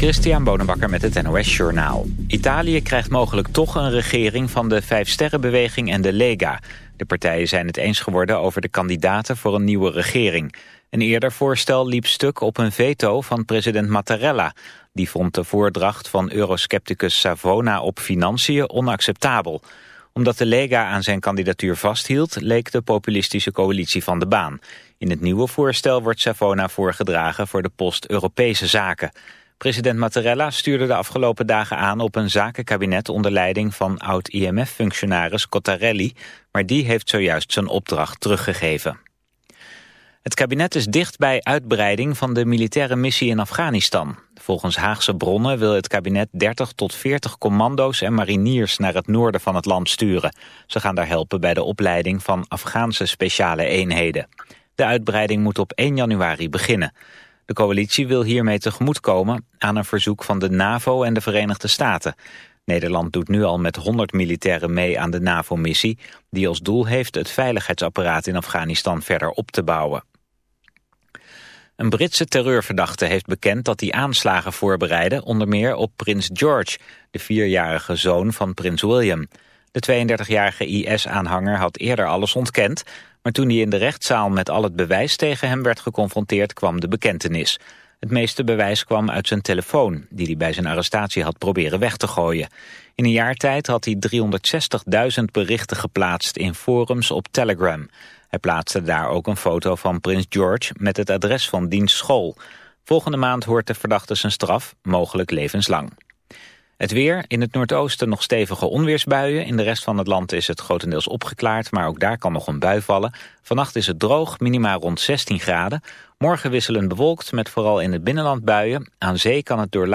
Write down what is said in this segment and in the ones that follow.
Christian Bonenbakker met het NOS Journaal. Italië krijgt mogelijk toch een regering van de Vijfsterrenbeweging en de Lega. De partijen zijn het eens geworden over de kandidaten voor een nieuwe regering. Een eerder voorstel liep stuk op een veto van president Mattarella. Die vond de voordracht van euroscepticus Savona op financiën onacceptabel. Omdat de Lega aan zijn kandidatuur vasthield, leek de populistische coalitie van de baan. In het nieuwe voorstel wordt Savona voorgedragen voor de post Europese zaken. President Mattarella stuurde de afgelopen dagen aan op een zakenkabinet onder leiding van oud-IMF-functionaris Cottarelli, maar die heeft zojuist zijn opdracht teruggegeven. Het kabinet is dicht bij uitbreiding van de militaire missie in Afghanistan. Volgens Haagse bronnen wil het kabinet 30 tot 40 commando's en mariniers naar het noorden van het land sturen. Ze gaan daar helpen bij de opleiding van Afghaanse speciale eenheden. De uitbreiding moet op 1 januari beginnen. De coalitie wil hiermee tegemoetkomen aan een verzoek van de NAVO en de Verenigde Staten. Nederland doet nu al met 100 militairen mee aan de NAVO-missie... die als doel heeft het veiligheidsapparaat in Afghanistan verder op te bouwen. Een Britse terreurverdachte heeft bekend dat hij aanslagen voorbereidde... onder meer op prins George, de vierjarige zoon van prins William. De 32-jarige IS-aanhanger had eerder alles ontkend... Maar toen hij in de rechtszaal met al het bewijs tegen hem werd geconfronteerd kwam de bekentenis. Het meeste bewijs kwam uit zijn telefoon, die hij bij zijn arrestatie had proberen weg te gooien. In een jaar tijd had hij 360.000 berichten geplaatst in forums op Telegram. Hij plaatste daar ook een foto van prins George met het adres van diens school. Volgende maand hoort de verdachte zijn straf, mogelijk levenslang. Het weer, in het noordoosten nog stevige onweersbuien. In de rest van het land is het grotendeels opgeklaard, maar ook daar kan nog een bui vallen. Vannacht is het droog, minimaal rond 16 graden. Morgen wisselend bewolkt, met vooral in het binnenland buien. Aan zee kan het door...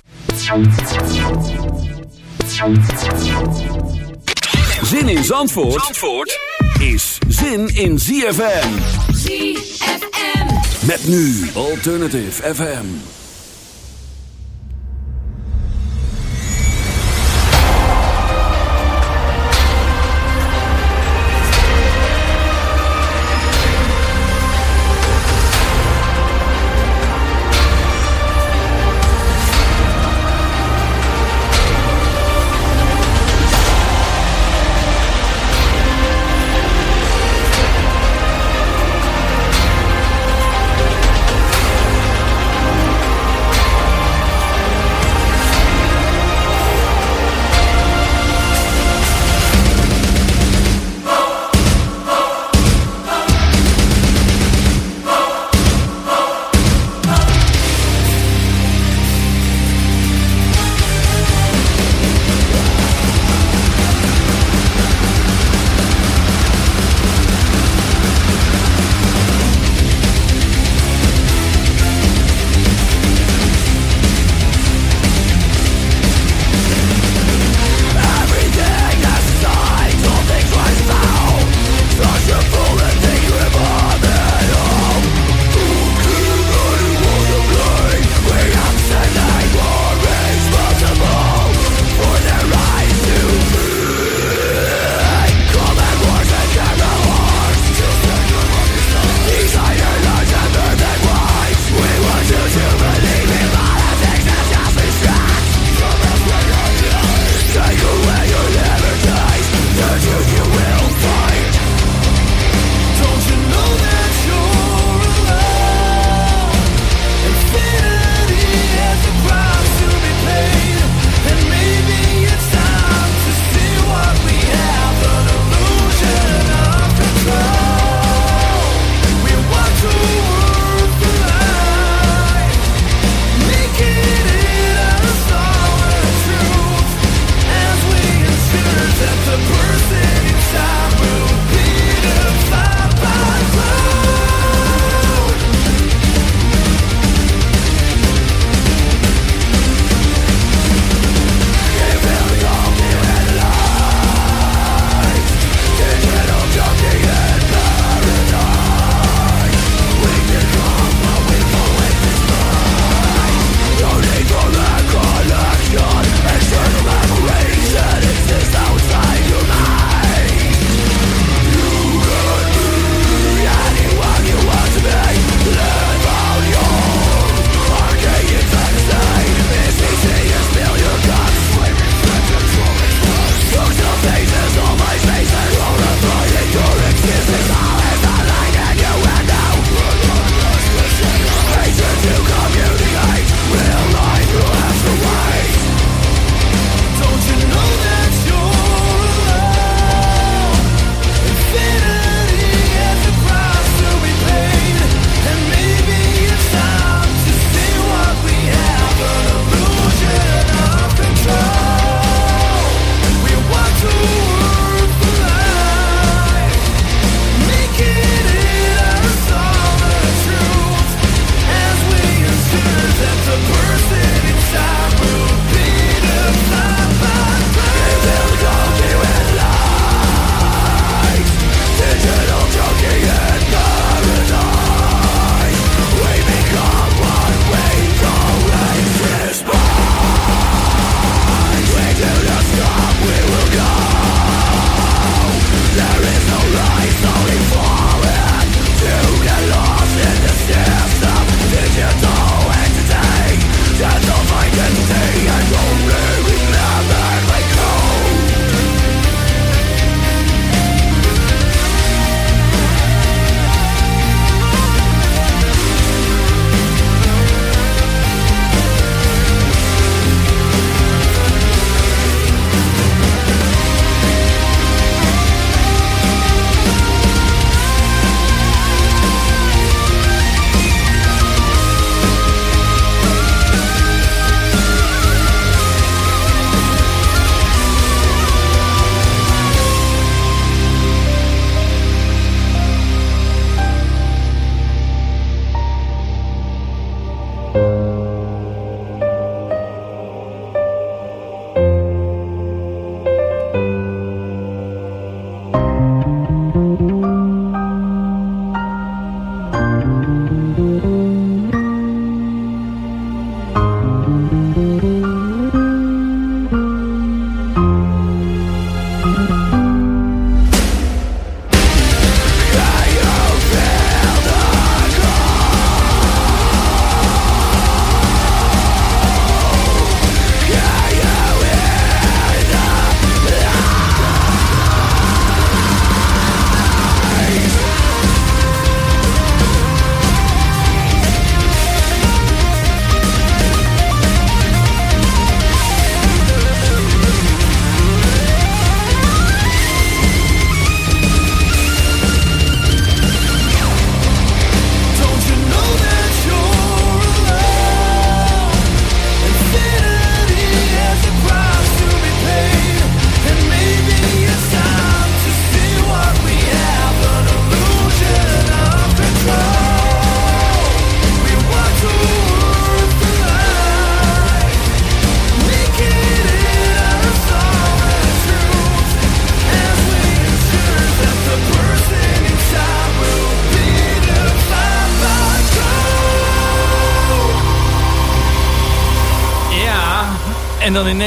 Zin in Zandvoort, Zandvoort is zin in ZFM. ZFM. Met nu Alternative FM.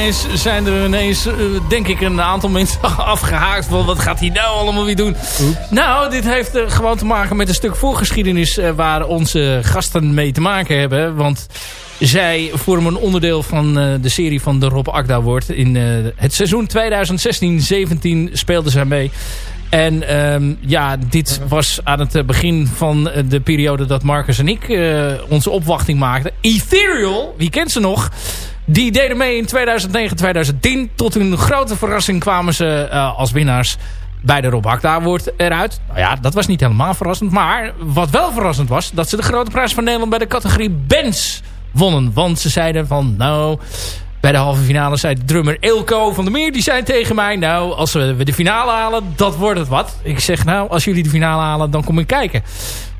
Ineens zijn er ineens, uh, denk ik, een aantal mensen afgehaakt. Van wat gaat hij nou allemaal weer doen? Nou, dit heeft uh, gewoon te maken met een stuk voorgeschiedenis... Uh, waar onze gasten mee te maken hebben. Want zij vormen een onderdeel van de serie van de Rob Akda wordt. In het seizoen 2016-17 speelden zij mee. En um, ja, dit was aan het begin van de periode dat Marcus en ik uh, onze opwachting maakten. Ethereal, wie kent ze nog? Die deden mee in 2009, 2010. Tot hun grote verrassing kwamen ze uh, als winnaars bij de Rob Hakda wordt eruit. Nou ja, dat was niet helemaal verrassend. Maar wat wel verrassend was, dat ze de grote prijs van Nederland bij de categorie bands wonnen. Want ze zeiden van, nou, bij de halve finale zei drummer Ilko van der Meer. Die zei tegen mij, nou, als we de finale halen, dat wordt het wat. Ik zeg, nou, als jullie de finale halen, dan kom ik kijken.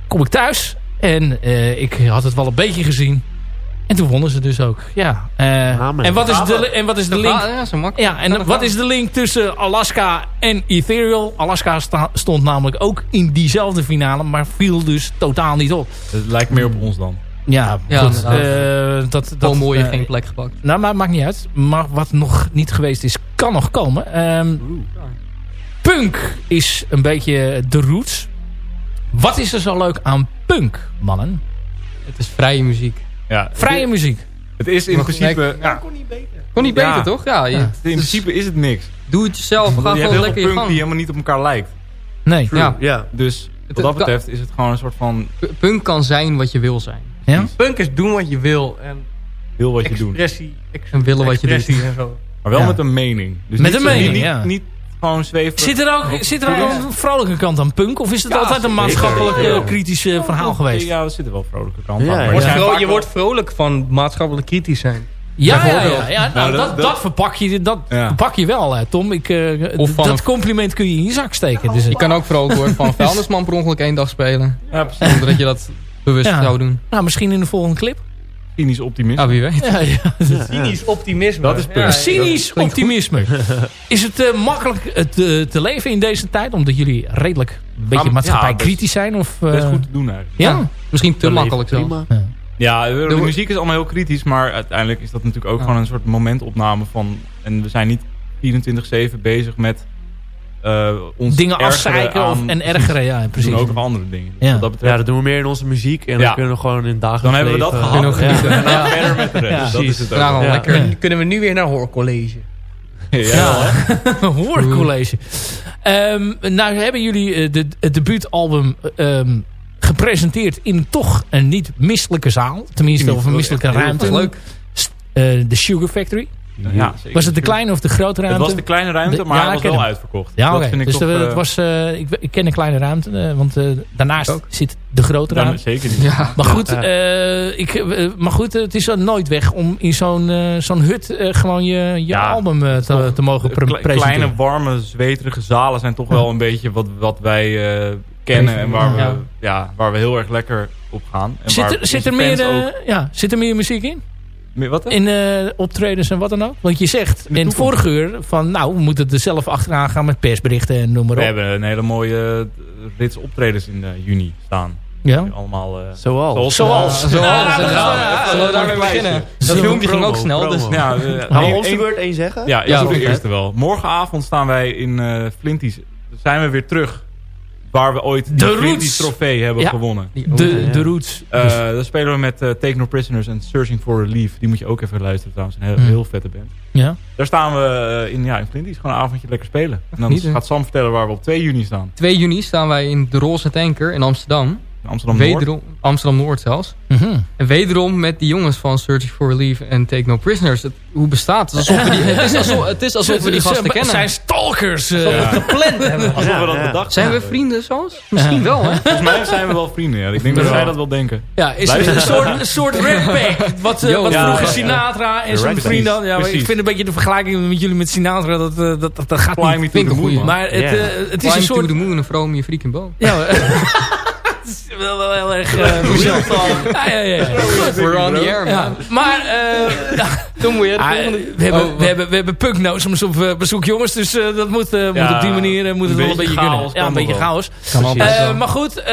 Kom ik thuis en uh, ik had het wel een beetje gezien. En toen wonnen ze dus ook. Ja. Uh, en, wat is de, en wat is de link? Ja, en wat is de link tussen Alaska en Ethereal? Alaska sta, stond namelijk ook in diezelfde finale, maar viel dus totaal niet op. Het lijkt meer op ons dan. Ja, ja goed, uh, dat, dat mooie uh, geen plek gepakt. Nou, maar maakt niet uit. Maar wat nog niet geweest is, kan nog komen. Um, punk is een beetje de roots. Wat is er zo leuk aan punk, mannen? Het is vrije muziek. Ja, Vrije het, muziek. Het is in principe... Ja, kon niet beter. Kon niet beter, toch? Ja, je, in principe is het niks. Doe het jezelf. Ga gewoon lekker je gang. die helemaal niet op elkaar lijkt. Nee. Ja. ja. Dus wat dat betreft is het gewoon een soort van... Punk kan zijn wat je wil zijn. Ja? Punk is doen wat je wil. En wil wat je doet. En willen wat je doet. En zo. Maar wel met een mening. Dus met een mening, niet, ja. Niet gewoon zweven. Zit er ook, zit er ook een vrolijke kant aan punk? Of is het altijd een maatschappelijk ja. kritisch uh, verhaal geweest? Ja, er zit er wel een vrolijke kant aan. Maar je, je wordt vrolijk van maatschappelijk kritisch zijn. Ja, ja, ja, ja. Nou, dat, dat, dat, verpak je, dat verpak je wel, hè, Tom. Ik, uh, dat compliment kun je in je zak steken. Dus, je kan ook vrolijk worden van vuilnisman per ongeluk één dag spelen. Ja, precies. Zonder dat je dat bewust zou doen. Nou, misschien in de volgende clip. Cynisch optimisme. Ah, wie weet. Ja, ja. Cynisch optimisme. Dat is. Cynisch optimisme. Is het uh, makkelijk uh, te, te, leven in deze tijd? Omdat jullie redelijk een beetje maatschappij kritisch zijn? Of, uh, best goed te doen eigenlijk. Ja? Misschien te makkelijk zelfs. Ja, de, de, muziek is allemaal heel kritisch. Maar uiteindelijk is dat natuurlijk ook gewoon een soort momentopname van... En we zijn niet 24-7 bezig met uh, ons dingen afzeiken of, en ergeren, ja, precies. Doen ook nog andere dingen. Ja. dat betreft... ja, dat doen we meer in onze muziek en dan kunnen we gewoon in dagelijks Dan hebben we dat gehad. En dan verder met de rest. Dat is het ook. lekker. Kunnen we nu weer naar hoorcollege? Ja, hoorcollege. Um, nou hebben jullie uh, de, het debuutalbum um, gepresenteerd in toch een niet misselijke zaal. Tenminste, of een misselijke ruimte. Leuk. Uh, de Sugar Factory. Ja, was het de kleine of de grote ruimte? Het was de kleine ruimte, maar ja, hij was wel uitverkocht. Ja, oké. Okay. Dus toch, het was, uh, ik, ik, ken een kleine ruimte, uh, want uh, daarnaast ook. zit de grote ruimte. zeker niet. Ja. Maar, goed, ik, maar goed, het is nooit weg om in zo'n zo'n hut gewoon je, je album te, te, mogen pre presenteren. Kleine, warme, zweterige zalen zijn toch wel een beetje wat, wat wij kennen en waar we, ja. waar we heel erg lekker op gaan. En zit, er, zit, er meer, ja, zit er meer muziek in? Wat in uh, optredens en wat dan ook? Want je zegt in het vorige uur van nou, we moeten er zelf achteraan gaan met persberichten en noem maar op. We hebben een hele mooie rits optredens in uh, juni staan. Ja? Allemaal, uh, zoals. Zoals. Zoals. Zullen we daarmee beginnen? Dat filmpje ging ook snel. Dus. Ja, Gaan we onze beurt één zeggen? Ja, ja, de eerste wel. Morgenavond staan wij in uh, Flinties. Zijn we weer terug Waar we ooit de die trofee hebben gewonnen. De, de Roots. Uh, dan spelen we met uh, Take No Prisoners en Searching for Relief. Die moet je ook even luisteren trouwens. Een heel, mm. heel vette band. Ja. Daar staan we uh, in, ja, in Flinties. Gewoon een avondje lekker spelen. En dan gaat Sam vertellen waar we op 2 juni staan. 2 juni staan wij in de Roze Tanker in Amsterdam. Amsterdam-Noord? Amsterdam-Noord zelfs. Mm -hmm. En wederom met die jongens van Searching for Relief en Take No Prisoners. Het, hoe bestaat het? Alsof we die, het, is alsof, het is alsof we die gasten kennen. Het zijn stalkers. Uh, alsof we gepland hebben. Alsof ja, we dat ja. bedacht Zijn we vrienden zoals? Misschien wel, hè? Volgens mij zijn we wel vrienden. Ja. Ik denk dat zij dat wel denken. Ja, is het een soort, een soort redback. Wat, uh, wat vroeger Sinatra en zijn vrienden... Ja, ik vind een beetje de vergelijking met jullie met Sinatra. Dat, uh, dat, dat, dat gaat Fly niet. Me to the moon, maar het, yeah. het is een soort... Me to the moon, een vrouw met je freak in boom. Ja, is wel, wel heel erg uh, Michel Ja, ja, ja. We're on the air, man. Ja. Maar, uh, Toen moet je ah, we, hebben, oh, we, hebben, we hebben punkno's soms op uh, bezoek, jongens. Dus uh, dat moet, uh, ja, moet op die manier moet het wel een beetje chaos, kunnen. Ja, een beetje chaos. maar goed,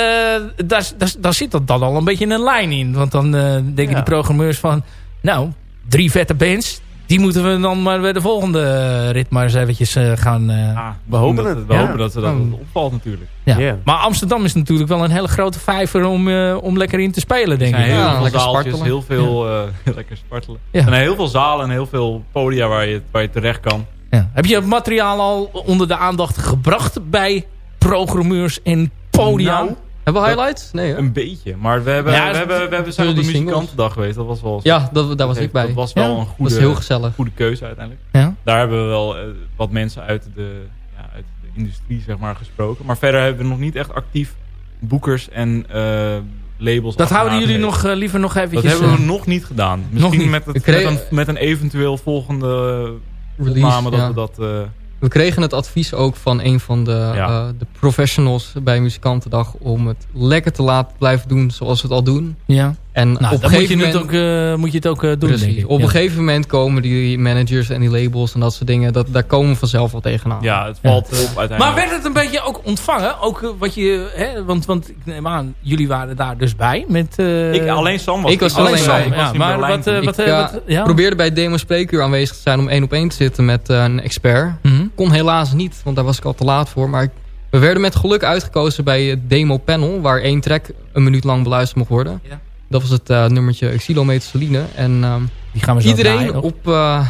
daar, daar, daar zit dat dan al een beetje een lijn in. Want dan denken die programmeurs van... Nou, drie vette bands die moeten we dan maar bij de volgende rit maar eens eventjes gaan... Ah, we hopen dat, het. We hopen dat, ze dat opvalt natuurlijk. Ja. Maar Amsterdam is natuurlijk wel een hele grote vijver om, eh, om lekker in te spelen, denk ik. heel Ja, veel lekker zaaltjes, spartelen. heel veel... eh, lekker spartelen. Ja. Er zijn heel veel zalen en heel veel podia waar je, waar je terecht kan. Ja. Heb je het materiaal al onder de aandacht gebracht bij programmeurs en podia? Nou, Hebben we highlights? Nee, hè? Een beetje. Maar we hebben, Ja, we hebben, we hebben zijn op de muzikantendag geweest. Dat was wel... Ja, dat, daar was ik bij. Dat was wel Ja. een Dat goede, was heel gezellig. goede keuze uiteindelijk. Ja. Daar hebben we wel eh, wat mensen uit de, ja, uit de industrie zeg maar, gesproken. Maar verder hebben we nog niet echt actief boekers en eh, labels. Dat houden jullie nog eh, liever nog Dat eventjes... hebben we nog niet gedaan. Misschien niet. Met, het, met, een, met een eventueel volgende Release, opname dat ja. we dat... eh, We kregen het advies ook van een van de, Ja. eh, de professionals bij Muzikantendag... om het lekker te laten blijven doen zoals we het al doen. ja. En Nou, op een dan moet je, gegeven het moment... ook, eh, moet je het ook eh, doen, Precies. denk ik. Op Ja. een gegeven moment komen die managers en die labels en dat soort dingen... Dat, daar komen we vanzelf wel tegenaan. ja, het valt op uiteindelijk. Maar werd het een beetje ook ontvangen? Ook eh, wat je, hè, want, want ik neem aan, jullie waren daar dus bij met... eh, ik, alleen Sam was Ik was alleen alleen Sam. bij. Ja, maar wat, wat, Ik wat- ja? probeerde bij Demo Spreekuur aanwezig te zijn om één op één te zitten met een expert. Mhm. Kon helaas niet, want daar was ik al te laat voor. Maar we werden met geluk uitgekozen bij het Demo Panel... waar één track een minuut lang beluisterd mocht worden. Ja. Dat was het eh, nummertje Xylometersaline. En ehm, Die gaan we zo iedereen draaien op, eh,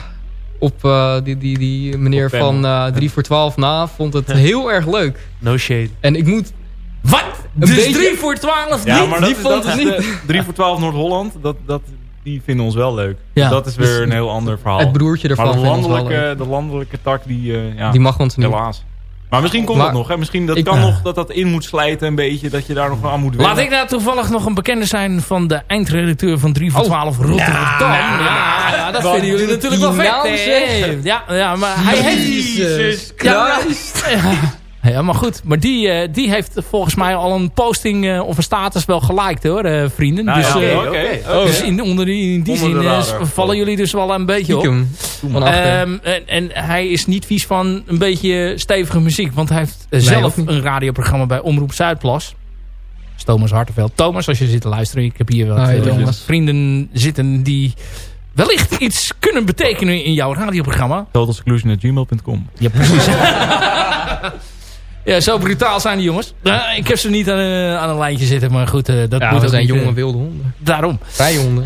op eh, die, die, die meneer van eh 3 voor 12 na vond het heel erg leuk. No shade. En ik moet... Wat? Een Dus beetje- 3 voor 12 Ja, niet? maar dat, die is- vond dat het niet. de 3 voor 12 Noord-Holland. Dat, dat, die vinden ons wel leuk. Ja. Dus dat is weer een heel ander verhaal. Het broertje ervan maar de landelijke, leuk. de landelijke tak, die, eh, ja, Die mag ons niet. helaas. Maar misschien komt Maar- dat nog. Hè? Misschien dat Ik- kan nog dat dat in moet slijten een beetje. Dat je daar nog aan moet wennen. Laat ik nou toevallig nog een bekende zijn van de eindredacteur van 3 voor 12 Rotterdam. Ja, ja, dat vinden jullie natuurlijk wel vet. Ja, ja, maar hij heeft... Jezus Ja, Christ. Ja, maar goed. Maar die, eh, die heeft volgens mij al een posting eh, of een status wel geliked hoor, eh, vrienden. Nou, dus ja, eh, oké, oké. oké. dus in, onder die, in die Onder zin eh, radar. vallen jullie dus wel een beetje op. Ehm, en, en hij is niet vies van een beetje stevige muziek. Want hij heeft zelf een radioprogramma bij Omroep Zuidplas. Dat is Thomas Hartenveld. Thomas, als je zit te luisteren. Ik heb hier wat Hi, Thomas. vrienden zitten die wellicht iets kunnen betekenen in jouw radioprogramma. Totalsclusion.gmail.com Ja, precies. ja, zo brutaal zijn die jongens. Nou, ik heb ze niet aan, eh, aan een lijntje zitten, maar goed, eh, dat Ja, moet ook zijn niet, eh, jonge wilde honden. daarom. Vrije honden.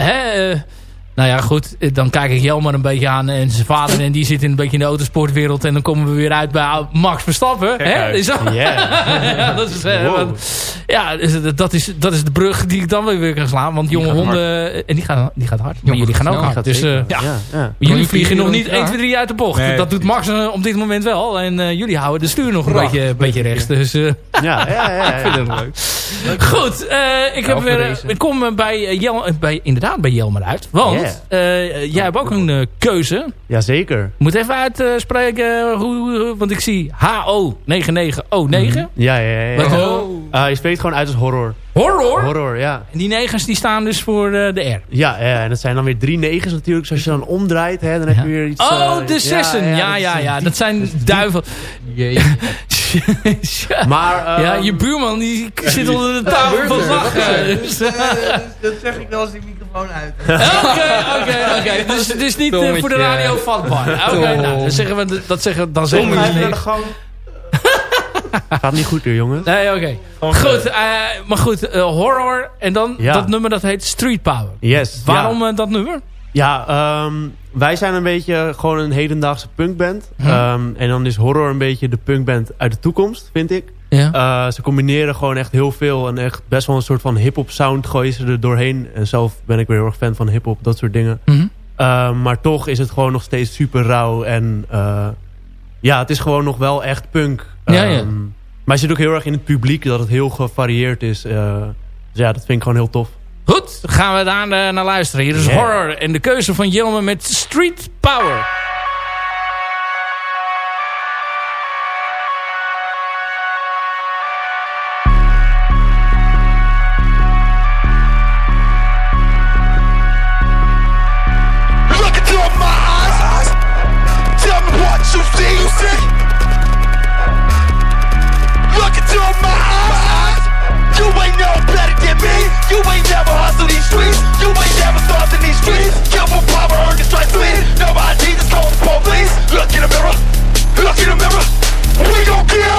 Eh, nou ja, goed. eh, Dan kijk ik Jelmer een beetje aan. En zijn vader en die zit in een beetje in de autosportwereld. En dan komen we weer uit bij Max Verstappen. Hè? Is dat, ja, dat is, eh, Wow. want- ja, dus dat, is, dat is de brug die ik dan weer weer kan slaan. Want jonge honden... eh, En die gaan, die gaat hard. Maar Jongen jullie gaan ook hard. Dus eh, ja, ja, ja. jullie vliegen nog niet ja. 1, 2, 3 uit de bocht. Nee, dat doet Max eh, op dit moment wel. En eh, jullie houden de stuur nog een beetje, een beetje rechts. Dus... eh, Ja, ja, ja, ja. Ik vind het leuk. Goed, eh, ik, heb weer, ik kom eh, bij, eh, Jel, eh, bij, inderdaad bij Jelmer uit. Want eh, jij hebt ook een eh, keuze. Jazeker. Ik moet even uitspreken hoe, hoe- want ik zie HO9909. Ja, ja, ja. Wat, ja. Eh, Ah, je spreekt gewoon uit als horror. horror. Horror, ja. En die negens die staan dus voor eh, de R. Ja, ja, en dat zijn dan weer drie negens natuurlijk. Dus als je dan omdraait, hè, dan heb je weer iets... Oh, eh, de zessen. Ja, ja, ja. diep- Dat zijn duivel. Jee. Maar, eh, ja, je buurman die zit onder de tafel van het lachen. Dus, Dat zeg ik wel als die microfoon uit. Oké, oké, oké. Dus het is niet voor de radio vatbaar. Oké, nou, dan zeggen we, dat zeggen, dan zeggen we Gaat niet goed hier, jongens. Nee, oké. Goed, eh, maar goed, eh, horror en dan Ja. dat nummer dat heet Street Power. Yes. Waarom Ja, eh, dat nummer? ja ehm, wij zijn een beetje gewoon een hedendaagse punkband. Hm. Ehm, en dan is horror een beetje de punkband uit de toekomst, vind ik. Ja. Eh, ze combineren gewoon echt heel veel. En echt best wel een soort van hip-hop sound gooien ze er doorheen. En zelf ben ik weer heel erg fan van hip-hop, dat soort dingen. Mhm. Eh, maar toch is het gewoon nog steeds super rauw. En eh, ja, het is gewoon nog wel echt punk. Ja, ja. Ehm, Maar je ziet ook heel erg in het publiek dat het heel gevarieerd is. eh, dus ja, dat vind ik gewoon heel tof. Goed, gaan we daar eh, naar luisteren. Hier is Yeah. horror en de keuze van Jelme met Street Power. You ain't never hustled these streets. You ain't never starved these streets. Kill for power, earn stripes, just police. Look in the mirror. Look in the mirror. We gon' dead.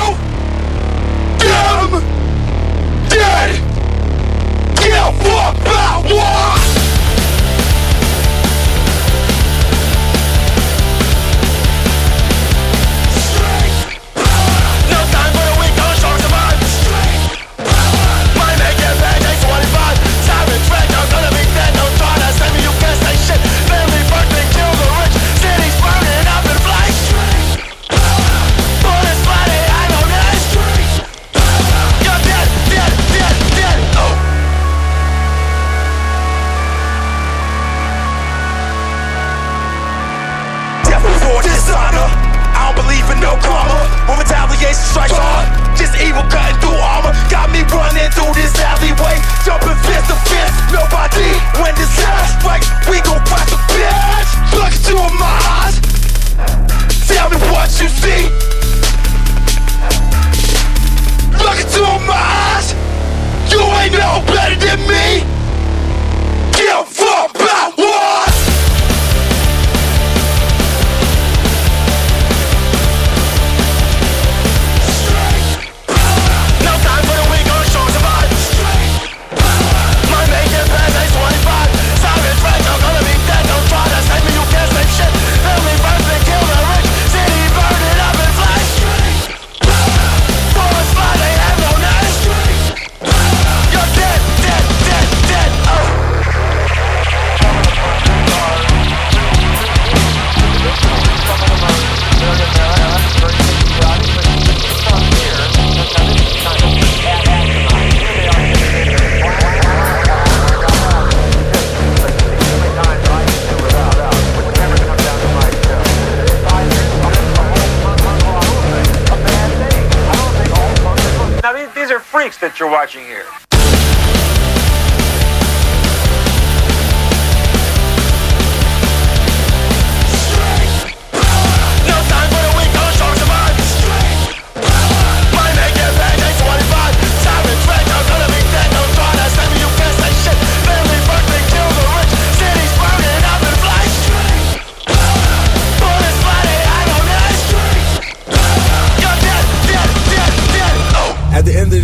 that you're watching here.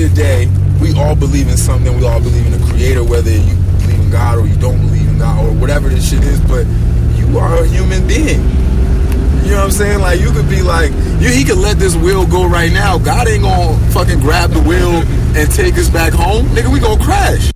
of the day, we all believe in something. We all believe in a creator, whether you believe in God or you don't believe in God or whatever this shit is. But you are a human being. You know what I'm saying? Like you could be like, you, he could let this wheel go right now. God ain't gonna fucking grab the wheel and take us back home, nigga. We gonna crash.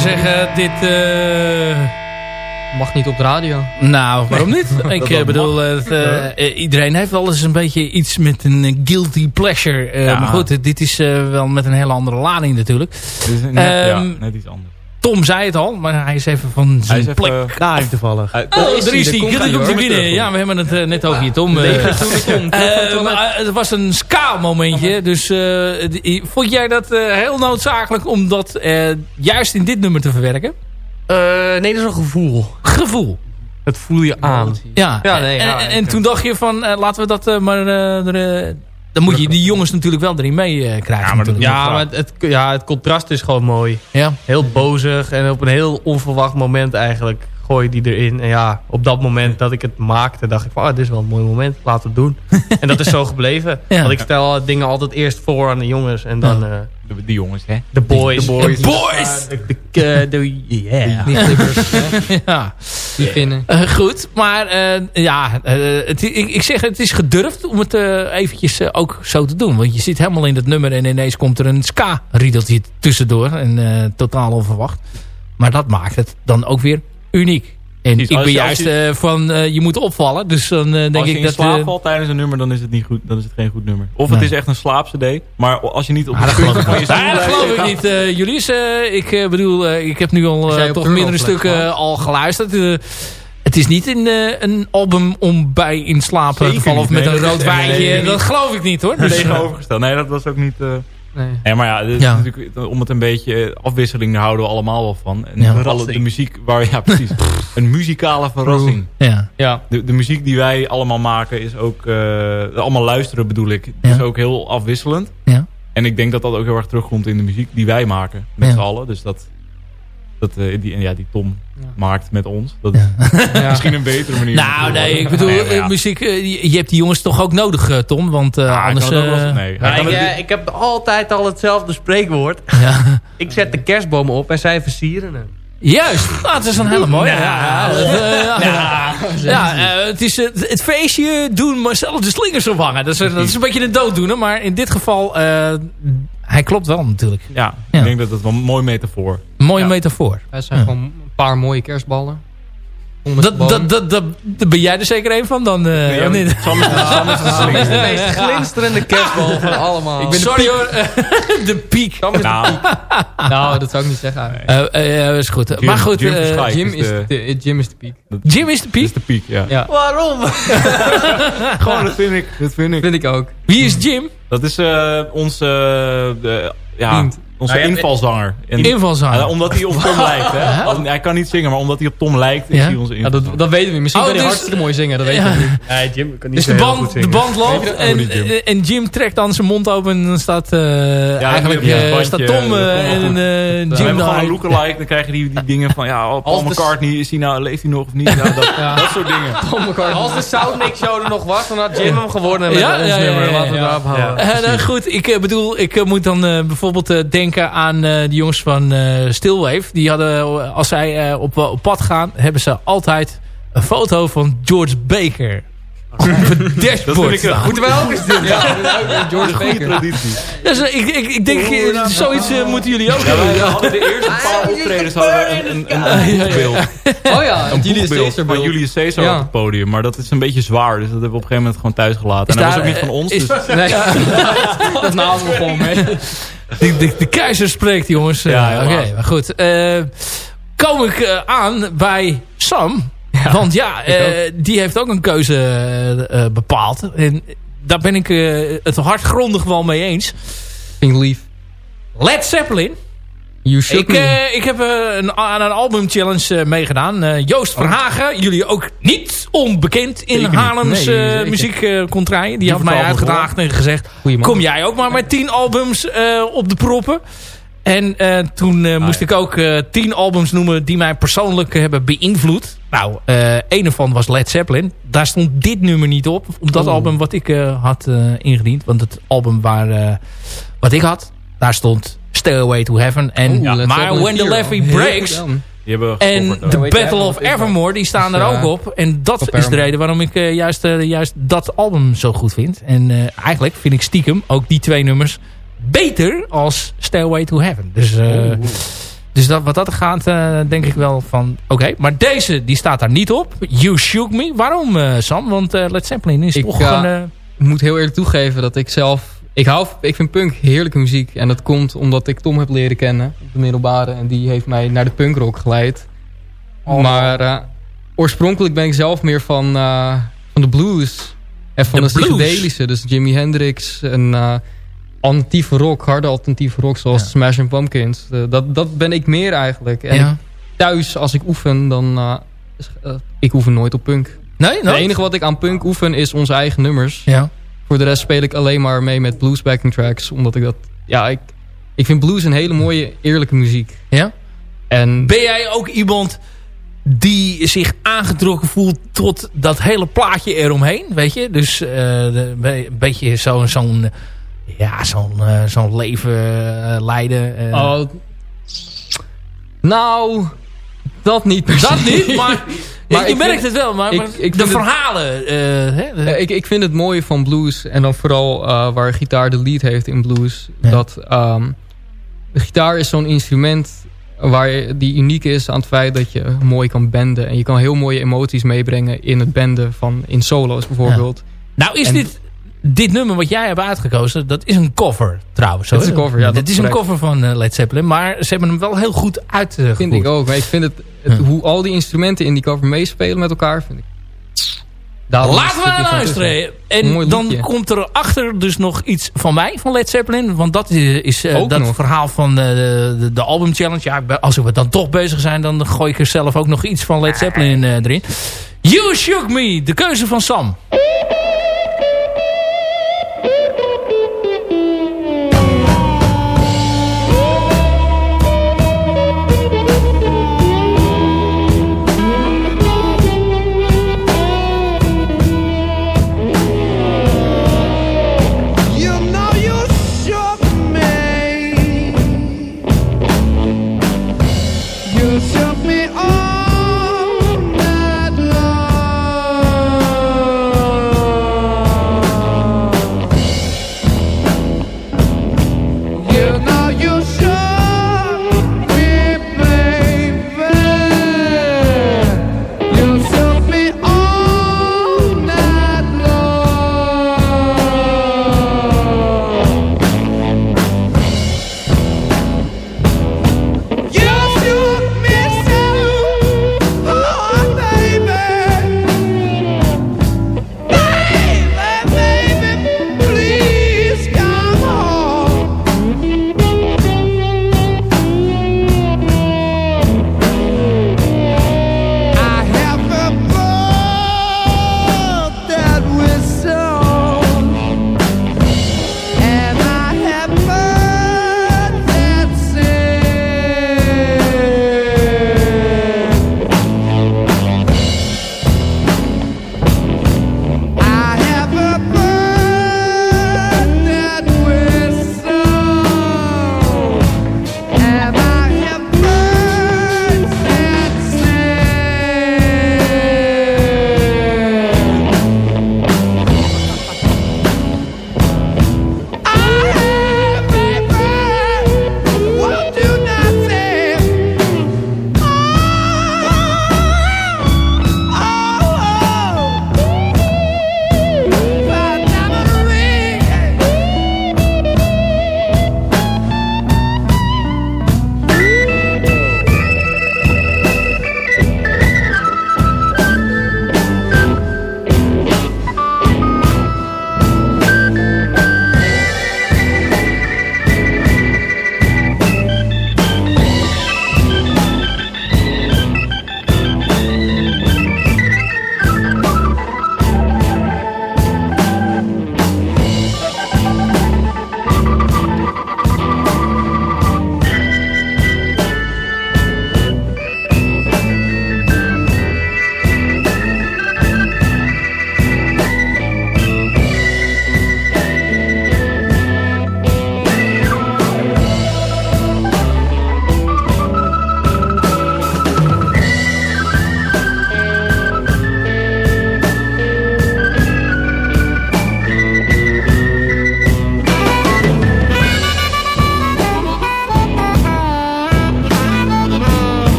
Zeggen, dit... eh, Mag niet op de radio. nou, waarom niet? ik eh, bedoel, het, eh, iedereen heeft wel eens een beetje iets met een guilty pleasure. Eh, Ja. Maar goed, dit is eh, wel met een hele andere lading natuurlijk. Het is net, ja, Ehm, net iets anders. Tom zei het al, maar hij is even van Hij zijn is even, plek. eh, Daar heeft toevallig. Oh, daar is hij. daar komt hij, binnen. Ja, we hebben het eh, net over je, Tom. Eh, eh, maar het was een ska-momentje. Dus eh, die- vond jij dat eh, heel noodzakelijk om dat eh, juist in dit nummer te verwerken? Eh, nee, dat is een gevoel. Gevoel. Dat voel je aan. Ja, Ja, nee, en, ja, en, ik, en toen dacht je van, laten we dat eh, maar... er, dan moet je die jongens natuurlijk wel erin mee eh, krijgen. Ja, maar. Ja, maar het, het- ja, het contrast is gewoon mooi. ja. Heel bozig en op een heel onverwacht moment eigenlijk gooi je die erin. En ja, op dat moment dat ik het maakte, dacht ik van, ah, dit is wel een mooi moment, laten we het doen. en dat is zo gebleven. Ja. Want ik stel dingen altijd eerst voor aan de jongens en dan eh, de, de jongens, hè? de boys. De boys! De, de, de- yeah. Die ja. die vinden. Eh, goed, maar eh, ja, eh, het, ik, ik zeg het is gedurfd om het eventjes ook zo te doen. Want je zit helemaal in het nummer en ineens komt er een ska-riedeltje tussendoor. En totaal onverwacht. Maar dat maakt het dan ook weer uniek. En Precies, ik ben juist je- eh, van eh, je moet opvallen. Dus dan eh, denk als je ik in dat... slaap valt tijdens een nummer, dan is het, niet goed, dan is het geen goed nummer. Of Nee. het is echt een slaapcd. Maar als je niet op Ah, de dat ik van je stoel Nee, dat geloof ik niet. eh Julius, eh, ik bedoel, eh, ik heb nu al eh, toch meerdere stukken al geluisterd. Het is niet een, eh, een album om bij in slaap te vallen of met Nee, een dat rood is- wijntje. nee, nee, dat geloof ik niet hoor. Dus, Tegenovergesteld. Nee, dat was ook niet... eh, Nee. Nee, maar ja, dit is Ja. natuurlijk, om het een beetje eh, afwisseling, daar houden we allemaal wel van. En Ja. alle, de muziek waar, ja precies, een muzikale verrassing. ja. Ja. De, de muziek die wij allemaal maken is ook, eh, allemaal luisteren bedoel ik, Ja. is ook heel afwisselend. Ja. En ik denk dat dat ook heel erg terugkomt in de muziek die wij maken, met Ja. z'n allen. Dus dat, dat eh, die, ja, die Tom Ja. maakt met ons. Dat Ja. is misschien een betere manier. Nou nee, ik bedoel, Nee, maar ja. muziek, eh, je, hebt die jongens toch ook nodig eh, Tom. Want Ah, anders... wel eh, nee. Ik, het- ik heb altijd al hetzelfde spreekwoord. ja. Ik zet de kerstboom op en zij versieren hem. Juist, ah, het is een hele mooie. Ja, ja, dat, ja. Ja, eh, het, is, het feestje doen maar zelf de slingers ophangen. Dat is, dat is een beetje een dooddoener. Maar in dit geval, eh, hij klopt wel natuurlijk. ja, Ja. ik denk dat dat wel een mooi metafoor. Mooie Ja. metafoor. Wij zijn Ja. gewoon een paar mooie kerstballen. De Dat, dat, dat, dat, ben jij er zeker een van dan? eh, Ja, of niet? Sam is de, Sam is de. De meest glinsterende kerstbal van allemaal. Ik ben de Sorry hoor, de piek. Nou, Nou, dat zou ik niet zeggen. Eh, eh, eh, is goed. Jim- maar goed, Jim. Jim is is, de- de, Jim is de piek. Jim is de piek. is de piek, ja. Ja, Waarom? Gewoon, dat vind ik. Dat vind ik. vind ik ook. Wie is Jim? Dat is eh onze de, ja, Vriend. Onze Nou ja, invalzanger. En, Invalzanger. Ja, omdat hij op Tom lijkt. Hè? Als- hij kan niet zingen, maar omdat hij op Tom lijkt, is Ja? hij onze Ja, invalzanger. dat, dat weten we. Misschien Oh, kan hij dus- hartstikke mooi zingen. Dat weten Ja. we niet. Nee, Jim kan niet Dus de band, goed de band loopt en, Oh, Jim. en- Jim trekt dan zijn mond open en dan staat uh, eigenlijk eh, staat Tom eh, wel en goed. eh, we Jim hebben gewoon een lookalike, dan krijg je die, die dingen van, ja, oh, Paul McCartney, is hij nou, leeft hij nog of niet? Ja, dat, Ja. dat soort dingen. Als de Soundmix Show er nog was, dan had Jim hem gewonnen met Ja, ons ja, ja, nummer. ja, Laten we ja. daarop houden. Eh, nou, goed, ik eh, bedoel, ik eh, moet dan eh, bijvoorbeeld eh, denken aan eh, de jongens van eh Stillwave. Die hadden, eh, als zij op, op pad gaan, hebben ze altijd een foto van George Baker. Op Dat dashboard een Moeten wij ook eens doen? Ja, George goede Baker. traditie. Dus, eh, ik, ik, ik denk, eh, zoiets eh, moeten jullie ook Ja, hebben. wij hadden de eerste paar optredens hadden een, een, een, een boekbeeld. Oh ja, Een Julius boekbeeld Caesar van beeld. Julius Caesar Ja. op het podium. Maar dat is een beetje zwaar, dus dat hebben we op een gegeven moment gewoon thuis gelaten. Is En dat was ook niet van ons. is- dus Nee, dat namen we gewoon mee. De, de, de keizer spreekt, jongens. Eh, Ja, Oké, maar goed. Eh, kom ik eh, aan bij Sam. Want ja, eh, die heeft ook een keuze eh, eh, bepaald. En daar ben ik het hardgrondig wel mee eens. Vind lief. Led Zeppelin. You Ik, ik heb een, aan een albumchallenge eh, meegedaan. Joost Verhagen, jullie ook niet onbekend in Zeker. Haarlems Nee, muziekcontraille. die had mij album uitgedaagd en gezegd... Kom jij ook maar met tien albums op de proppen. En toen eh, moest ja. ik ook tien albums noemen die mij persoonlijk hebben beïnvloed. Nou, eh een ervan was Led Zeppelin. Daar stond dit nummer niet op. Op dat Oh. album wat ik eh, had eh, ingediend. Want het album waar, eh, wat ik had, daar stond Stairway to Heaven. En, Oeh, Led maar Zeppelin When the 4 al. Levee Heel Breaks... En. The Battle of Evermore, die staan er ook op. En dat is de reden waarom ik juist, juist dat album zo goed vind. En eh, eigenlijk vind ik stiekem ook die twee nummers beter als Stairway to Heaven. Dus, eh, dus dat, wat dat gaat, eh, denk ik wel van... Oké, maar deze, die staat daar niet op. You Shook Me. Waarom, eh, Sam? Want uh, Led Zeppelin is Ik, toch een... Ik moet heel eerlijk toegeven dat ik zelf... Ik, hou, ik vind punk heerlijke muziek. En dat komt omdat ik Tom heb leren kennen. Op de middelbare. En die heeft mij naar de punkrock geleid. Oh. Maar eh, oorspronkelijk ben ik zelf meer van, eh, van de blues. En van De de, psychedelische. Dus Jimi Hendrix en eh alternatieve rock. Harde alternatieve rock zoals Ja. Smashing Pumpkins. Eh, dat, dat ben ik meer eigenlijk. En ja. thuis als ik oefen dan... eh, eh, ik oefen nooit op punk. Nee? Het enige wat ik aan punk oefen is onze eigen nummers. Ja. Voor de rest speel ik alleen maar mee met blues backing tracks. Omdat ik dat... Ja, ik, ik vind blues een hele mooie, eerlijke muziek. ja? En Ben jij ook iemand die zich aangetrokken voelt tot dat hele plaatje eromheen? Weet je? Dus een beetje zo- zo'n ja, zo'n eh, zo'n leven eh, leiden. eh. Oh, nou, dat niet per dat niet, maar, Maar je ik merkt vind- het wel. Maar, ik- maar ik vind de het- verhalen... eh, hè, ik, ik vind het mooie van blues. En dan vooral eh, waar gitaar de lead heeft in blues. Ja. Dat ehm, de gitaar is zo'n instrument waar je, die uniek is aan het feit dat je mooi kan benden. En je kan heel mooie emoties meebrengen in het benden van in solo's bijvoorbeeld. nou is en- dit... Dit nummer wat jij hebt uitgekozen, dat is een cover trouwens. Het is een cover, ja, dat Dit is een cover van eh, Led Zeppelin, maar ze hebben hem wel heel goed uitgevoerd. Vind ik ook. Maar ik vind het, het- Ja. hoe al die instrumenten in die cover meespelen met elkaar, vind ik. Daarom Laten we naar luisteren. En dan komt er achter dus nog iets van mij, van Led Zeppelin. Want dat is, is Ook dat nog. verhaal van eh, de, de, album challenge. Ja, als we dan toch bezig zijn, dan gooi ik er zelf ook nog iets van Led Zeppelin erin. You Shook Me, de keuze van Sam. Shook me all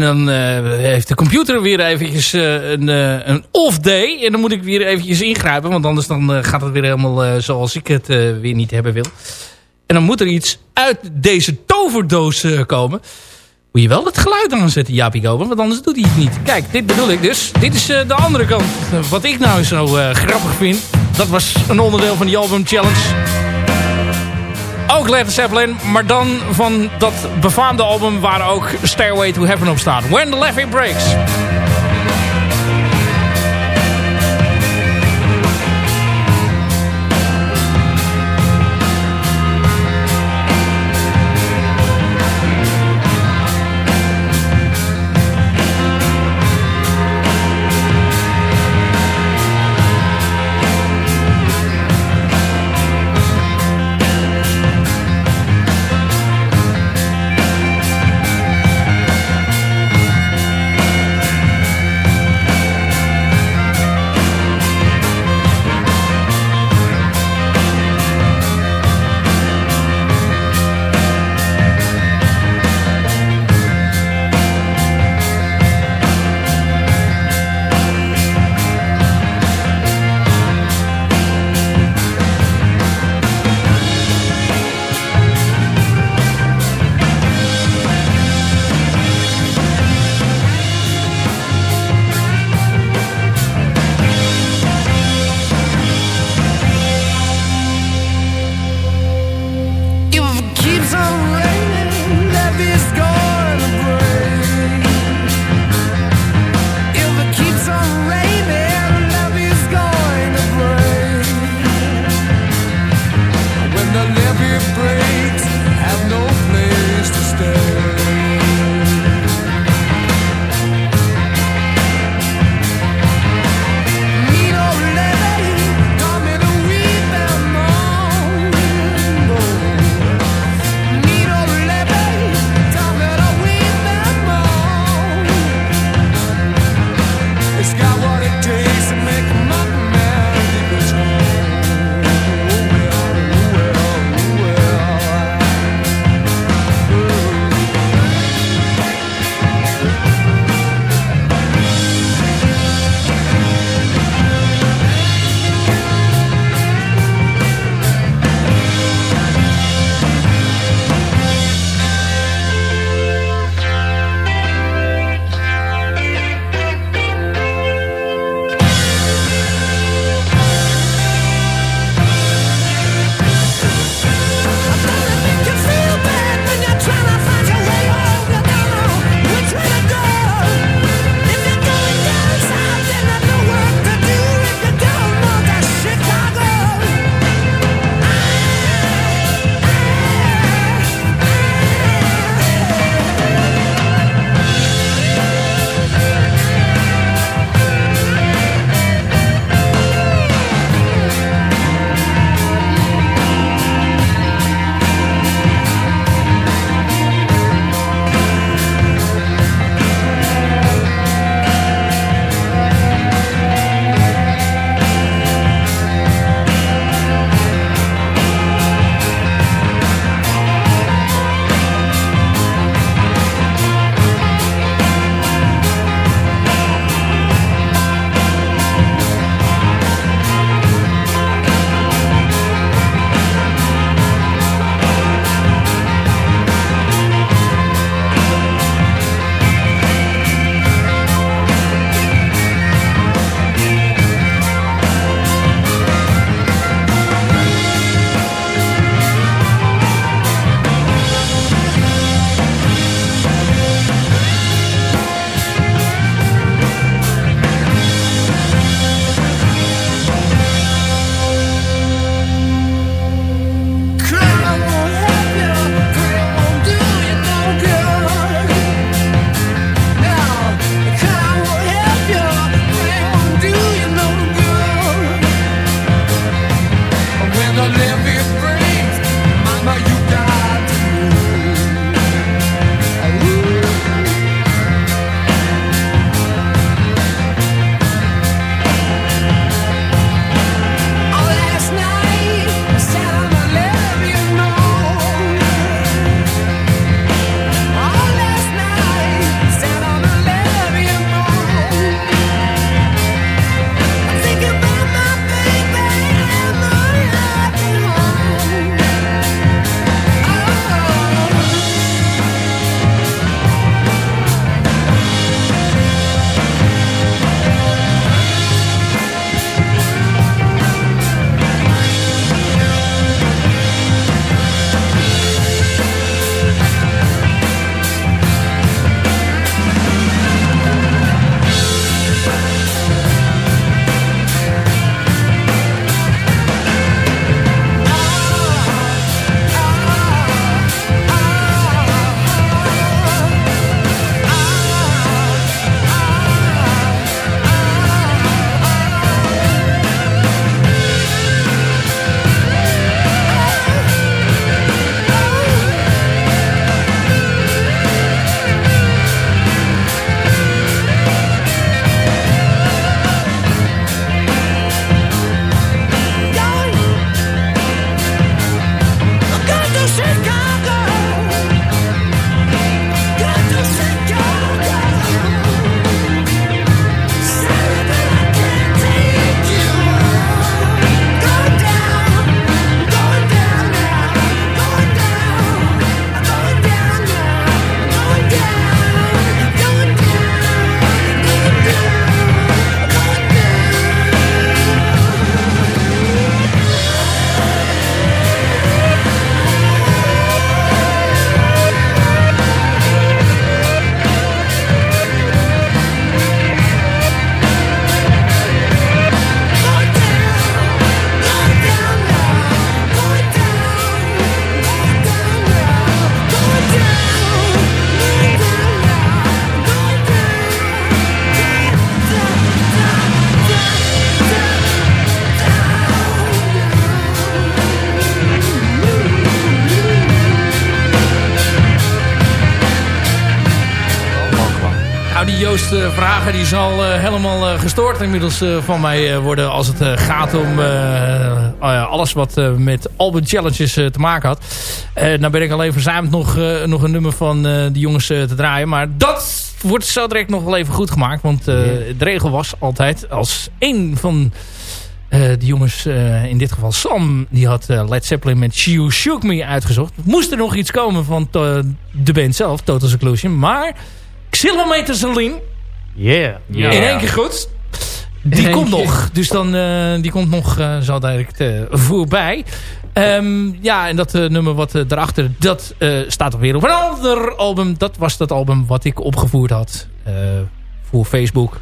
En dan eh, heeft de computer weer eventjes eh, een, eh, een off day. En dan moet ik weer eventjes ingrijpen. Want anders dan, gaat het weer helemaal zoals ik het weer niet hebben wil. En dan moet er iets uit deze toverdoos komen. Moet je wel het geluid aanzetten, Jaapie. Want anders doet hij het niet. Kijk, dit bedoel ik dus. Dit is de andere kant. Wat ik nou zo grappig vind. Dat was een onderdeel van die album challenge. Ook Led Zeppelin, maar dan van dat befaamde album waar ook Stairway to Heaven op staat. When the Levy Breaks. Uh, Vragen die zal uh, helemaal uh, gestoord inmiddels van mij worden als het gaat om alles wat met Album Challenges te maken had. nou ben ik alleen verzuimd nog, nog een nummer van de jongens te draaien. Maar dat wordt zo direct nog wel even goed gemaakt. Want de regel was altijd als één van de jongens, in dit geval Sam, die had Led Zeppelin met She Shook Me uitgezocht. Moest er nog iets komen van de band zelf, Total Seclusion. Maar... Xylometer Celine. Yeah. In één keer goed. Die komt nog. Dus dan, uh, die komt nog uh, zo direct uh, voorbij. Um, ja, en dat nummer wat daarachter, dat staat weer op een ander album. Dat was dat album wat ik opgevoerd had voor Facebook.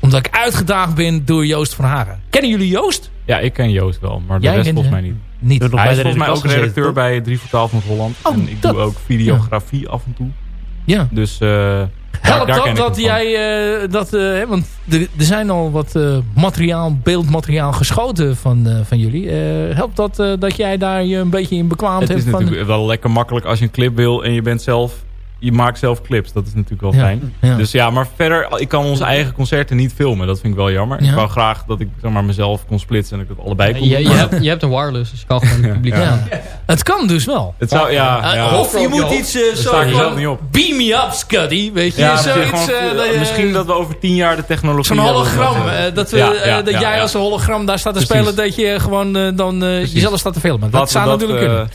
Omdat ik uitgedaagd ben door Joost van Hagen. Kennen jullie Joost? Ja, ik ken Joost wel, maar de Jij rest volgens mij niet. niet. Hij is volgens mij ook redacteur bij 3 voor 12 Noord-Holland. Oh, en ik dat, doe ook videografie ja. af en toe. Ja. Dus Helpt dat dat jij... Uh, dat, uh, want er, er zijn al wat materiaal, beeldmateriaal geschoten van, van jullie. helpt dat dat jij daar je een beetje in bekwaamd hebt? Het is natuurlijk wel lekker makkelijk als je een clip wil en je bent zelf je maakt zelf clips. Dat is natuurlijk wel fijn. Ja. Dus ja, maar verder, ik kan onze eigen concerten niet filmen. Dat vind ik wel jammer. Ja. Ik wou graag dat ik zeg maar, mezelf kon splitsen en dat ik het allebei kon je, je, hebt, je hebt een wireless, dus je kan gewoon het publiek aan. Het kan dus wel. Het zou, ja, ja. Of je moet iets uh, zo sta zelf niet op. beam me up, Scuddy. Weet je, ja, zoiets. Uh, je, misschien dat we over tien jaar de technologie Zo'n hologram. dat we, ja, dat jij als een hologram daar staat te Precies. spelen. Dat je gewoon dan jezelf staat te filmen. Dat zou natuurlijk kunnen.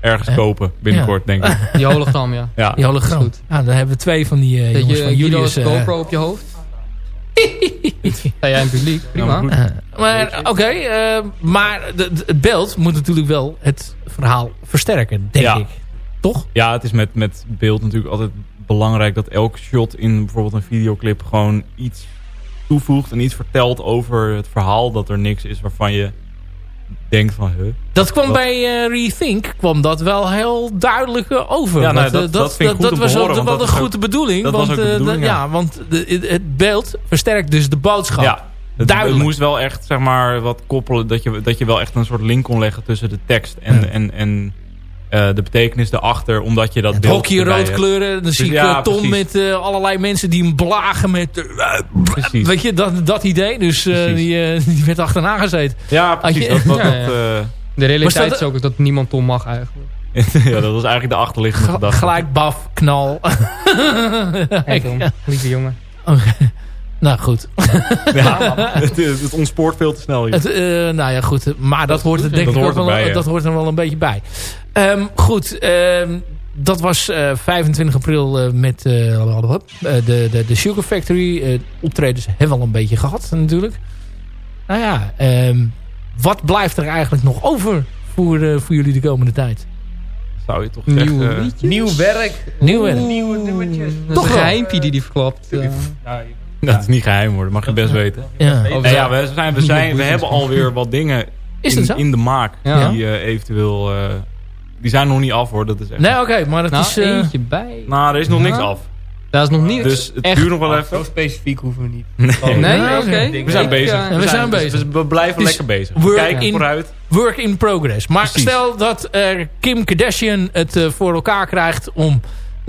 Ergens kopen binnenkort, denk ik. Die hologram, ja. Ja, Die hologram. Goed. Ja, dan hebben we twee van die uh, Dat jongens je van Julius. Guido's GoPro op je hoofd. Sta jij in het publiek, prima. Uh, maar oké, okay, uh, maar de, de, het beeld moet natuurlijk wel het verhaal versterken, denk ja. ik. Toch? Ja, het is met, met beeld natuurlijk altijd belangrijk dat elk shot in bijvoorbeeld een videoclip gewoon iets toevoegt en iets vertelt over het verhaal. Dat er niks is waarvan je denkt van... Huh, dat kwam wat? bij uh, Rethink kwam dat wel heel duidelijk uh, over. Ja, nou, dat, dat, dat, vind ik dat, goed was horen, ook wel dat een goede bedoeling. dat want, was ook de bedoeling, ja. ja. want de, het beeld versterkt dus de boodschap. Ja, het, Duidelijk. het moest wel echt zeg maar wat koppelen. Dat je, dat je wel echt een soort link kon leggen tussen de tekst en, Ja. en, en uh, de betekenis erachter. Omdat je dat beeld hokje rood hebt. kleuren. Dan zie ik ja, Tom precies. met uh, allerlei mensen die hem blagen met... Precies. Weet je, dat, dat idee. Dus die, die werd achterna gezeten. Ja, precies. Je- Dat, Ja, ja. uh, De realiteit dat- is ook dat niemand Tom mag eigenlijk. ja, dat was eigenlijk de achterliggende gedachte. gelijk baf, knal. Hey, Tom, lieve jongen. Nou goed. Ja, het, het ontspoort veel te snel hier. Het, uh, nou ja, goed. Maar dat, hoort er denk Dat ik hoort ook wel, ja. dat hoort er wel een beetje bij. Um, goed. Um, dat was uh, 25 april uh, met uh, de, de, de Sugar Factory. optredens hebben we al een beetje gehad natuurlijk. Nou ja, um, wat blijft er eigenlijk nog over voor, uh, voor jullie de komende tijd? Zou je toch Nieuw zeggen... Nieuw werk. Nieuw werk. Nieuwe nummertjes. Toch een wel. geheimpje die die verklapt. Uh, Dat is niet geheim hoor, dat mag je best weten. Ja. Nee, ja, we, zijn, we, zijn, we hebben alweer wat dingen Is in, dat zo? in de maak. Ja. Die uh, eventueel... Uh, die zijn nog niet af hoor, dat is echt... Nee, oké. Okay, maar het nou, is... Uh, eentje bij. Nou, er is nog Ja. niks af. Dat is nog niet Dus het echt duurt nog wel Zo even. specifiek hoeven we niet. Nee, Nee, Ja, oké. We zijn bezig. we zijn bezig. dus we blijven is lekker bezig. We work kijken in- vooruit. work in progress. Maar Precies. stel dat uh, Kim Kardashian het uh, voor elkaar krijgt om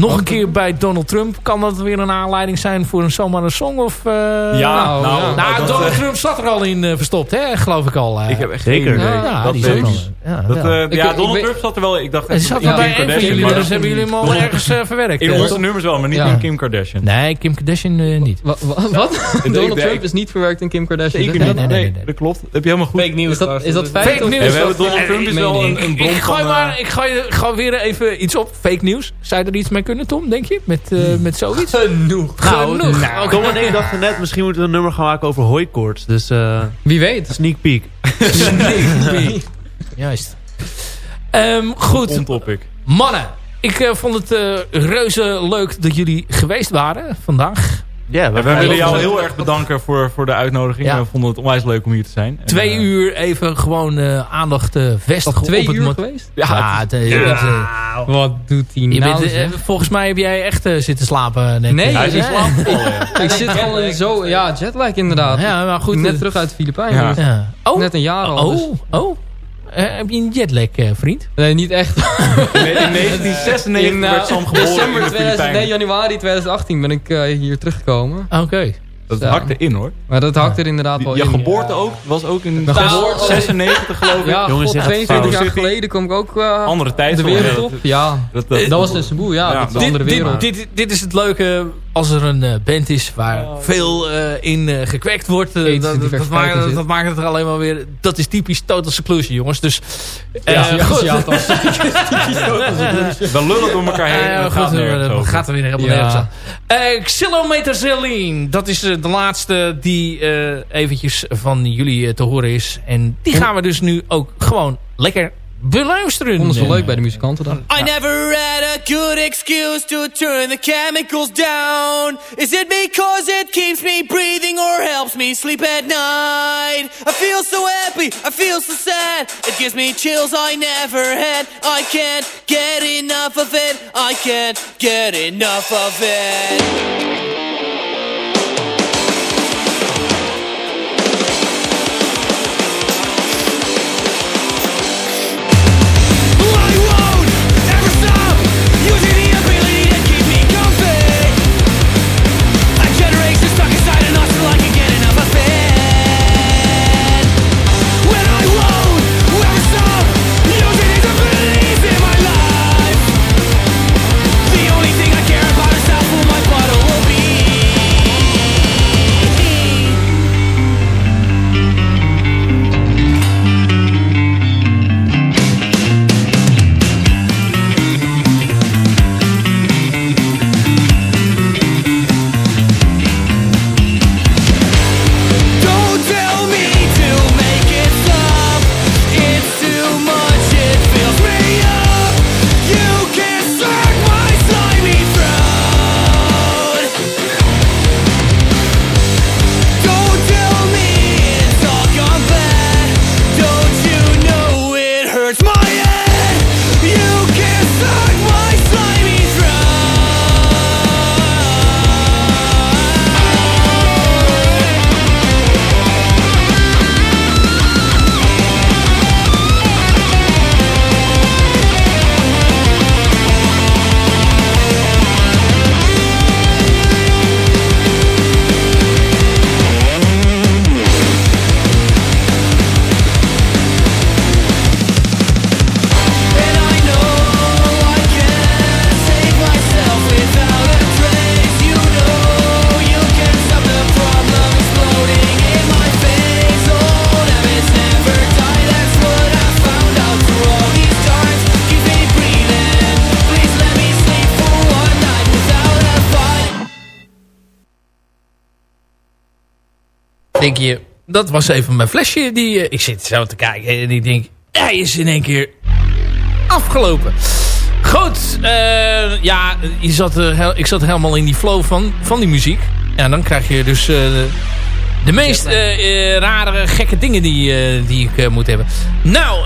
nog een keer bij Donald Trump. Kan dat weer een aanleiding zijn voor een zomaar een song? Of, uh, Ja, nou, nou, ja. Nou, dat, Donald eh, Trump zat er al in uh, verstopt, hè? geloof ik al. uh. ik heb echt Zeker. geen idee. Ja, ja, dat weet al. Ja, Dat, ja. eh, Ik- Donald Trump zat er wel. Ik dacht echt zat in er bij Kim een van Kardashian. jullie, maar dus hebben jullie hem al ergens uh, verwerkt. In onze nummers wel, maar niet Ja. in Kim Kardashian. Nee, Kim Kardashian uh, niet. Wa- wa- Wat? Donald Trump is niet verwerkt in Kim Kardashian. Zeker Zeg niet. je dat? nee, Nee, nee, nee. dat klopt. Dat heb je helemaal goed. Fake nieuws. Is dat, is dat feit? Fake hebben Donald Trump is wel een, bron van... maar, eh, ik, gooi, gooi weer even iets op. Fake nieuws. Zou je er iets mee kunnen, Tom, denk je? Met, uh, met zoiets? Genoeg. Nou, Genoeg. Nou, Oké. Tom en ik dachten net, misschien moeten we een nummer gaan maken over hooikoorts. Dus uh, Wie weet. sneak peek. Nee. Juist. Um, goed, On topic. mannen. Ik uh, vond het uh, reuze leuk dat jullie geweest waren vandaag. Ja, We willen jou heel erg bedanken voor, voor de uitnodiging. Ja. We vonden het onwijs leuk om hier te zijn. En, Twee eh, uur even gewoon uh, aandacht uh, vestigen. Twee op het uur geweest? Ja, het, je bent, uh, Wat doet hij je nou? bent, uh, volgens mij heb jij echt uh, zitten slapen. Net. Nee, Hij is in Ja. slaap gevallen, ja. ik zit al in zo... Ja, jetlag inderdaad. Ja, maar goed. Net uh, terug uit de Filipijnen. Ja. dus ja. Oh, Net een jaar al. dus- oh, oh. Eh, heb je een jetlag, eh, vriend? Nee, niet echt. In 1996 In, eh, werd Sam geboren in december de 2000, Filipijnen. nee, januari 2018 ben ik eh, hier teruggekomen. Oké. Dat hakt erin hoor. Maar dat hakt er inderdaad wel Je in. geboorte ook was ook in Mijn geboorte- 96 geloof ik. Ja, Jongens, god, dit gaat 22 jaar geleden kwam ik ook eh, Andere tijd de wereld ja. op. Ja, Dat, dat, dat was een boel. Ja, Ja, dat is dit- een andere dit, wereld. dit, dit is het leuke als er een eh, band is waar veel eh, in eh, gekwekt wordt. dat, maakt, zit. dat maakt het er alleen maar weer... Dat is typisch Total Seclusion, jongens. Dus ja, ja, goed. ja, dat Dan lullen door elkaar heen. Goed, gaat over. gaat er weer helemaal Ja. nergens aan. Eh, Xylometer. Dat is de laatste die eh, eventjes van jullie te horen is. En die gaan we dus nu ook gewoon lekker beluisteren. Vonden ze wel leuk bij de muzikanten dan. I never had a good excuse to turn the chemicals down. Is it because it keeps me breathing or helps me sleep at night? I feel so happy, I feel so sad. It gives me chills I never had. I can't get enough of it. I can't get enough of it. Dat was even mijn flesje. Die, eh, ik zit zo te kijken en ik denk, hij is in één keer afgelopen. Goed, eh, ja, je zat, heel- ik zat helemaal in die flow van, van die muziek. Ja, dan krijg je dus eh, de meest eh, rare, gekke dingen die, die ik moet hebben. Nou,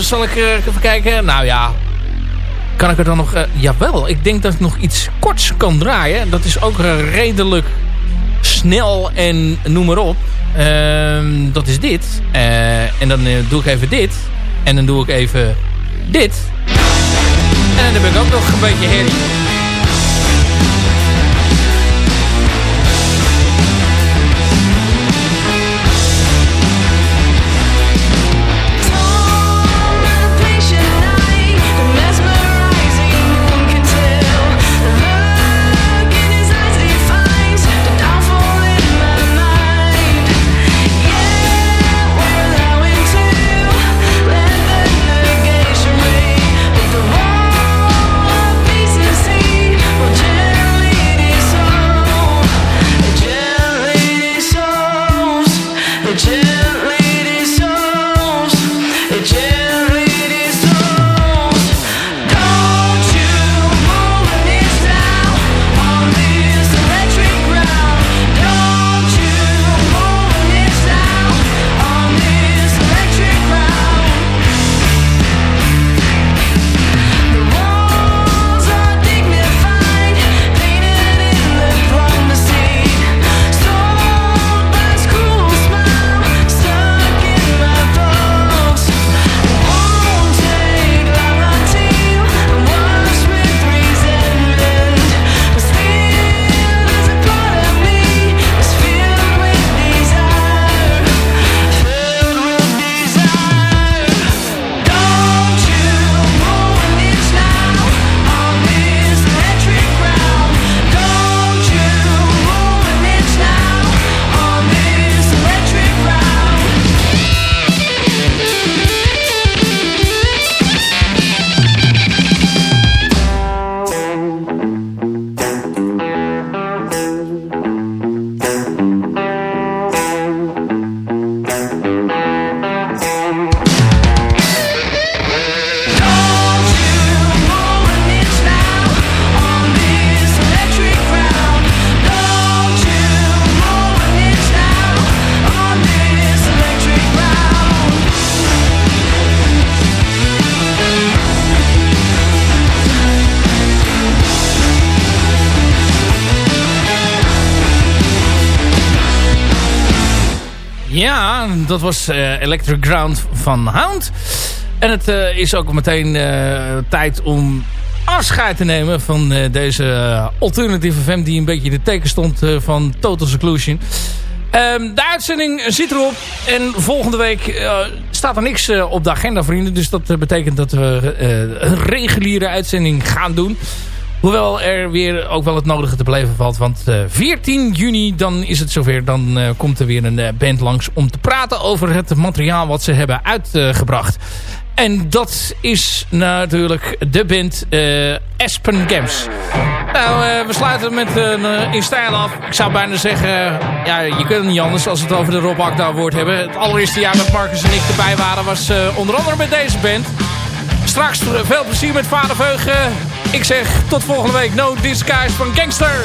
zal ik even kijken? Nou ja, kan ik er dan nog... eh, jawel, ik denk dat ik nog iets korts kan draaien. Dat is ook redelijk snel en noem maar op. Ehm, dat is dit. Eh, en dan eh, doe ik even dit. En dan doe ik even dit. En dan heb ik ook nog een beetje herrie. Ja, dat was eh, Electric Ground van Hound. En het eh, is ook meteen eh, tijd om afscheid te nemen van deze alternatieve FM... die een beetje het teken stond van Total Seclusion. Ehm, de uitzending zit erop. En volgende week staat er niks op de agenda, vrienden. Dus dat betekent dat we een reguliere uitzending gaan doen. Hoewel er weer ook wel het nodige te beleven valt. Want eh, 14 juni, dan is het zover. Dan eh, komt er weer een eh, band langs om te praten over het materiaal wat ze hebben uitgebracht. En dat is natuurlijk de band eh Aspen Games. Nou, eh, we sluiten met een uh, in stijl af. Ik zou bijna zeggen, ja, je kunt het niet anders als we het over de Rob Akda woord hebben. Het allereerste jaar dat Marcus en ik erbij waren was eh, onder andere met deze band. Straks veel plezier met Vader Veugen. Ik zeg tot volgende week. No Disguise van Gangster.